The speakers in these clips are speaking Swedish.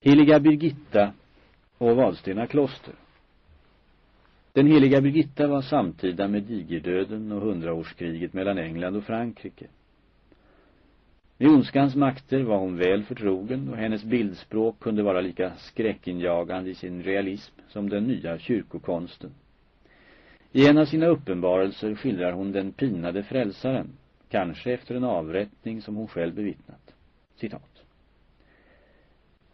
Heliga Birgitta och Vadstena kloster Den heliga Birgitta var samtida med digerdöden och hundraårskriget mellan England och Frankrike. Med ondskans makter var hon väl förtrogen och hennes bildspråk kunde vara lika skräckinjagande i sin realism som den nya kyrkokonsten. I en av sina uppenbarelser skildrar hon den pinade frälsaren, kanske efter en avrättning som hon själv bevittnat. Citat.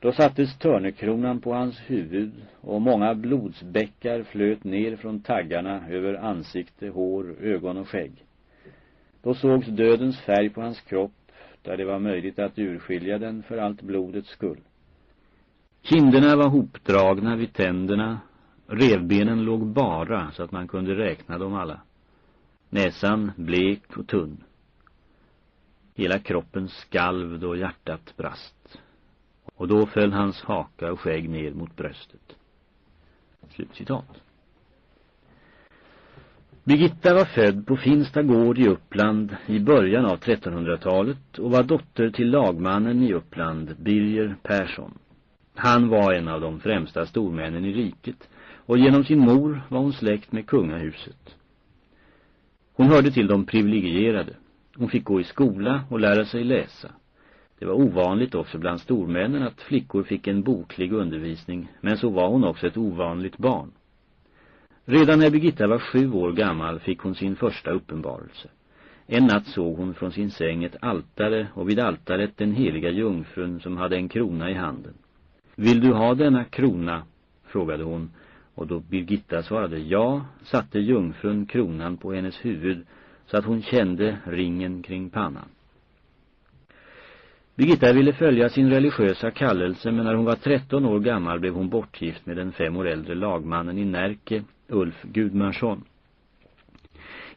Då sattes törnekronan på hans huvud och många blodsbäckar flöt ner från taggarna över ansikte, hår, ögon och skägg. Då sågs dödens färg på hans kropp där det var möjligt att urskilja den för allt blodets skull. Kinderna var hopdragna vid tänderna, revbenen låg bara så att man kunde räkna dem alla. Näsan blek och tunn. Hela kroppen skalv då hjärtat brast. Och då föll hans haka och skägg ner mot bröstet. Slutcitat. Birgitta var född på Finsta gård i Uppland i början av 1300-talet och var dotter till lagmannen i Uppland, Birger Persson. Han var en av de främsta stormännen i riket och genom sin mor var hon släkt med kungahuset. Hon hörde till de privilegierade. Hon fick gå i skola och lära sig läsa. Det var ovanligt också bland stormännen att flickor fick en boklig undervisning, men så var hon också ett ovanligt barn. Redan när Birgitta var sju år gammal fick hon sin första uppenbarelse. En natt såg hon från sin säng ett altare och vid altaret den heliga jungfrun som hade en krona i handen. Vill du ha denna krona? frågade hon och då Birgitta svarade ja satte jungfrun kronan på hennes huvud så att hon kände ringen kring pannan. Birgitta ville följa sin religiösa kallelse men när hon var 13 år gammal blev hon bortgift med den fem år äldre lagmannen i Närke, Ulf Gudmarsson.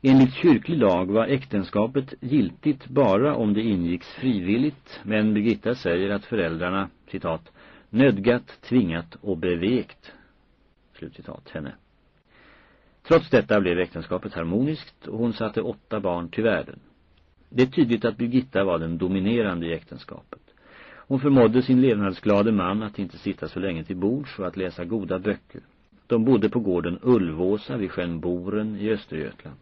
Enligt kyrklig lag var äktenskapet giltigt bara om det ingicks frivilligt men Birgitta säger att föräldrarna, citat, nödgat, tvingat och bevekt, slutcitat, henne. Trots detta blev äktenskapet harmoniskt och hon satte åtta barn till världen. Det är tydligt att Birgitta var den dominerande i äktenskapet. Hon förmådde sin levnadsglade man att inte sitta så länge till bords och att läsa goda böcker. De bodde på gården Ulvåsa vid sjön Boren i Östergötland.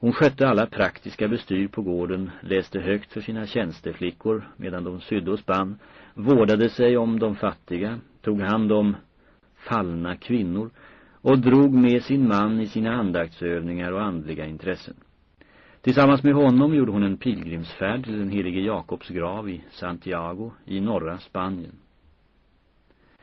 Hon skötte alla praktiska bestyr på gården, läste högt för sina tjänsteflickor medan de sydde och spann, vårdade sig om de fattiga, tog hand om fallna kvinnor och drog med sin man i sina andaktsövningar och andliga intressen. Tillsammans med honom gjorde hon en pilgrimsfärd till den helige Jakobs grav i Santiago i norra Spanien.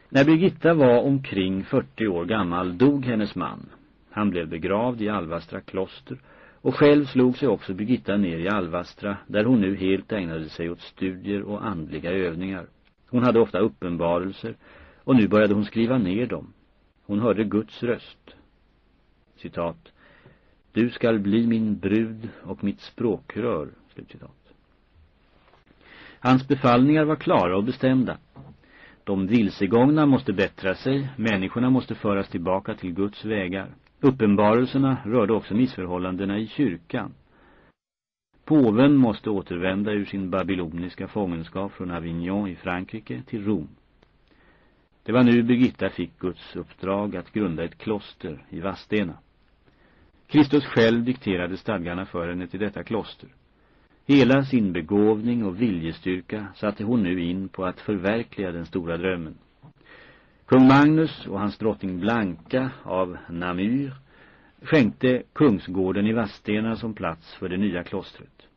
När Birgitta var omkring 40 år gammal dog hennes man. Han blev begravd i Alvastra kloster och själv slog sig också Birgitta ner i Alvastra där hon nu helt ägnade sig åt studier och andliga övningar. Hon hade ofta uppenbarelser och nu började hon skriva ner dem. Hon hörde Guds röst. Citat. Du skall bli min brud och mitt språkrör. Slutcitat. Hans befallningar var klara och bestämda. De vilsegångna måste bättra sig, människorna måste föras tillbaka till Guds vägar. Uppenbarelserna rörde också missförhållandena i kyrkan. Påven måste återvända ur sin babyloniska fångenskap från Avignon i Frankrike till Rom. Det var nu Birgitta fick Guds uppdrag att grunda ett kloster i Vastena. Kristus själv dikterade stadgarna för henne till detta kloster. Hela sin begåvning och viljestyrka satte hon nu in på att förverkliga den stora drömmen. Kung Magnus och hans drottning Blanka av Namur skänkte kungsgården i Vastena som plats för det nya klostret.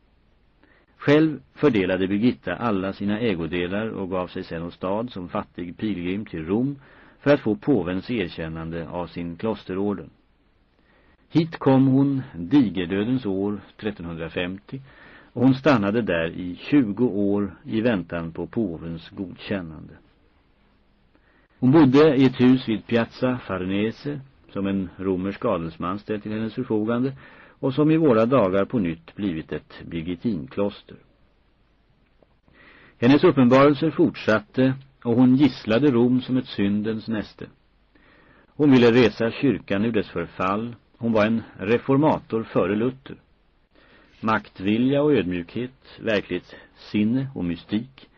Själv fördelade Birgitta alla sina ägodelar och gav sig sedan åstad som fattig pilgrim till Rom för att få påvens erkännande av sin klosterorden. Hit kom hon digerdödens år 1350 och hon stannade där i 20 år i väntan på påvens godkännande. Hon bodde i ett hus vid Piazza Farnese som en romersk adelsman ställt till hennes förfogande och som i våra dagar på nytt blivit ett Birgitinkloster. Hennes uppenbarelser fortsatte och hon gisslade Rom som ett syndens näste. Hon ville resa kyrkan ur dess förfall. Hon var en reformator före Luther. Maktvilja och ödmjukhet, verklighetssinne och mystik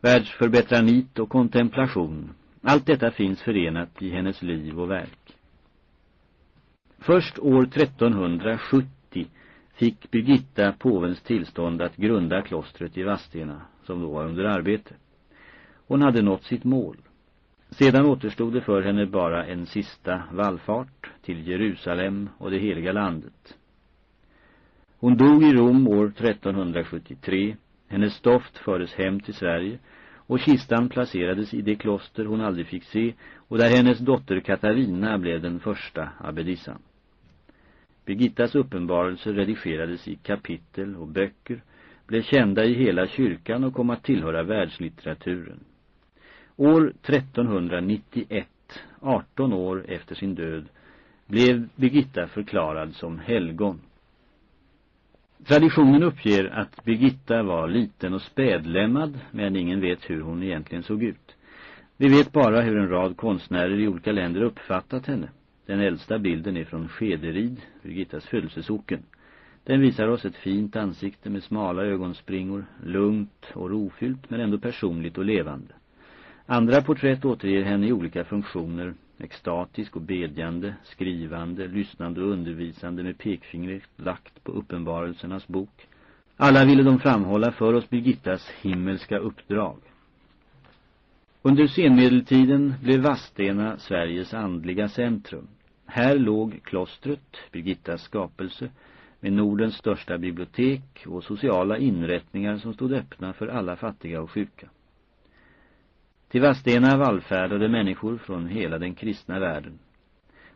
Världsförbättranit och kontemplation. Allt detta finns förenat i hennes liv och verk. Först år 1370 fick Birgitta påvens tillstånd att grunda klostret i Vastena, som då var under arbete. Hon hade nått sitt mål. Sedan återstod det för henne bara en sista vallfart till Jerusalem och det heliga landet. Hon dog i Rom år 1373. Hennes stoft fördes hem till Sverige och kistan placerades i det kloster hon aldrig fick se och där hennes dotter Katarina blev den första abbedissan. Birgittas uppenbarelser redigerades i kapitel och böcker, blev kända i hela kyrkan och kom att tillhöra världslitteraturen. År 1391, 18 år efter sin död, blev Birgitta förklarad som helgon. Traditionen uppger att Birgitta var liten och spädlämmad, men ingen vet hur hon egentligen såg ut. Vi vet bara hur en rad konstnärer i olika länder uppfattat henne. Den äldsta bilden är från Skederid, Birgittas födelsesocken. Den visar oss ett fint ansikte med smala ögonspringor, lugnt och rofyllt men ändå personligt och levande. Andra porträtt återger henne i olika funktioner, extatisk och bedjande, skrivande, lyssnande och undervisande med pekfingret lagt på uppenbarelsernas bok. Alla ville de framhålla för oss Birgittas himmelska uppdrag. Under senmedeltiden blev Vastena Sveriges andliga centrum. Här låg klostret, Birgittas skapelse, med Nordens största bibliotek och sociala inrättningar som stod öppna för alla fattiga och sjuka. Till Vadstena vallfärdade människor från hela den kristna världen.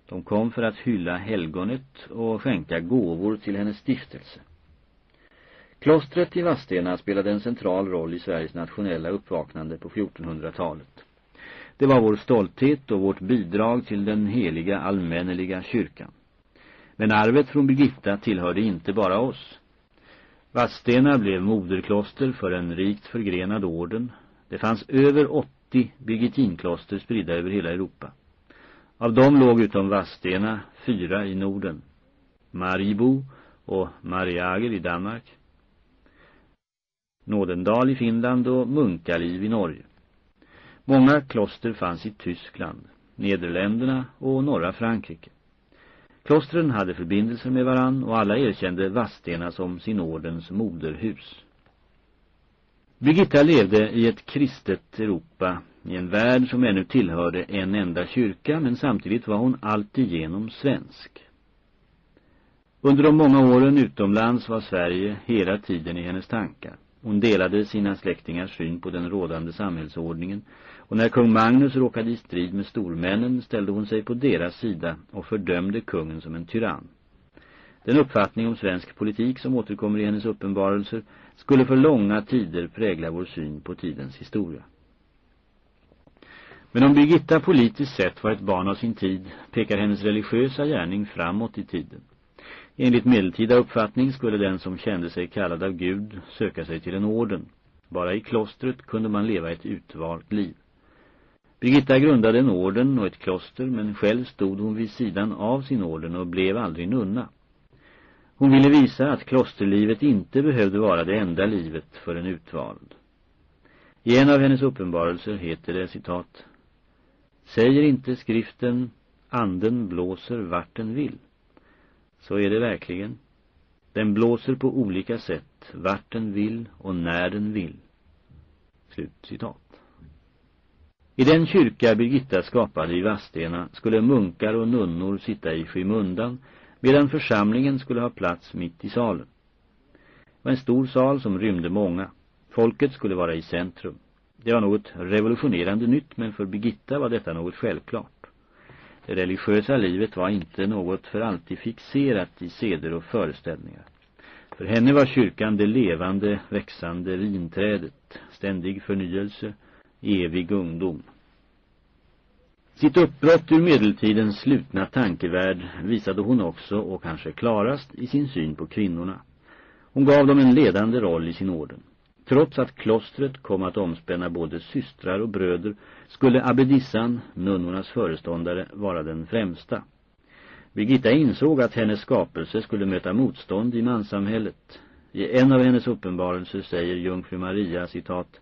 De kom för att hylla helgonet och skänka gåvor till hennes stiftelse. Klostret i Vadstena spelade en central roll i Sveriges nationella uppvaknande på 1400-talet. Det var vår stolthet och vårt bidrag till den heliga allmänneliga kyrkan. Men arvet från Birgitta tillhörde inte bara oss. Vadstena blev moderkloster för en rikt förgrenad orden. Det fanns över 80 birgitinkloster spridda över hela Europa. Av dem låg utom Vadstena fyra i Norden. Maribo och Mariager i Danmark. Nådendal i Finland och Munkaliv i Norge. Många kloster fanns i Tyskland, Nederländerna och norra Frankrike. Klostren hade förbindelser med varann och alla erkände Vastena som sin ordens moderhus. Birgitta levde i ett kristet Europa, i en värld som ännu tillhörde en enda kyrka, men samtidigt var hon alltigenom svensk. Under de många åren utomlands var Sverige hela tiden i hennes tankar. Hon delade sina släktingars syn på den rådande samhällsordningen och när kung Magnus råkade i strid med stormännen ställde hon sig på deras sida och fördömde kungen som en tyrann. Den uppfattning om svensk politik som återkommer i hennes uppenbarelser skulle för långa tider prägla vår syn på tidens historia. Men om Birgitta politiskt sett var ett barn av sin tid pekar hennes religiösa gärning framåt i tiden. Enligt medeltida uppfattning skulle den som kände sig kallad av Gud söka sig till en orden. Bara i klostret kunde man leva ett utvalt liv. Birgitta grundade en orden och ett kloster men själv stod hon vid sidan av sin orden och blev aldrig nunna. Hon ville visa att klosterlivet inte behövde vara det enda livet för en utvald. I en av hennes uppenbarelser heter det citat Säger inte skriften anden blåser vart den vill. Så är det verkligen. Den blåser på olika sätt, vart den vill och när den vill. Slut citat. I den kyrka Birgitta skapade i Vastena skulle munkar och nunnor sitta i skymundan medan församlingen skulle ha plats mitt i salen. Det var en stor sal som rymde många. Folket skulle vara i centrum. Det var något revolutionerande nytt men för Birgitta var detta något självklart. Det religiösa livet var inte något för alltid fixerat i seder och föreställningar. För henne var kyrkan det levande, växande vinträdet, ständig förnyelse, evig ungdom. Sitt uppbrott ur medeltidens slutna tankevärld visade hon också, och kanske klarast, i sin syn på kvinnorna. Hon gav dem en ledande roll i sin orden. Trots att klostret kom att omspänna både systrar och bröder skulle abbedissan, nunnornas föreståndare, vara den främsta. Birgitta insåg att hennes skapelse skulle möta motstånd i manssamhället. I en av hennes uppenbarelser säger jungfru Maria, citat,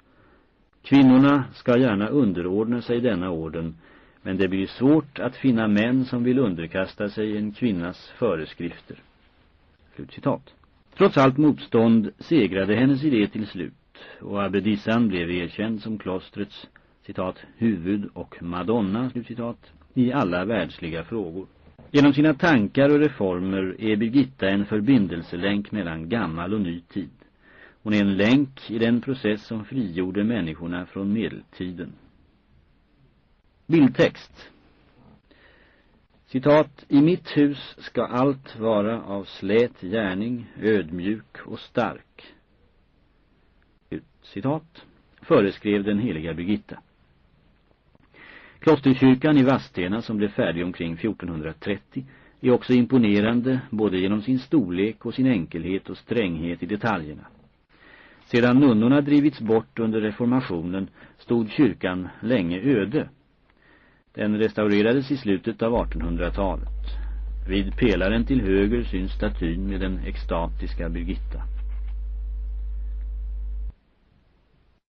Kvinnorna ska gärna underordna sig denna orden, men det blir svårt att finna män som vill underkasta sig en kvinnas föreskrifter. Slutcitat. Trots allt motstånd segrade hennes idé till slut och abbedissan blev erkänd som klostrets citat, huvud och madonna slutcitat, i alla världsliga frågor. Genom sina tankar och reformer är Birgitta en förbindelselänk mellan gammal och ny tid. Hon är en länk i den process som frigjorde människorna från medeltiden. Bildtext Citat, i mitt hus ska allt vara av slät gärning, ödmjuk och stark. Citat, föreskrev den heliga Birgitta. Klosterkyrkan i Vastena som blev färdig omkring 1430 är också imponerande både genom sin storlek och sin enkelhet och stränghet i detaljerna. Sedan nunnorna drivits bort under reformationen stod kyrkan länge öde. Den restaurerades i slutet av 1800-talet. Vid pelaren till höger syns statyn med den extatiska Birgitta.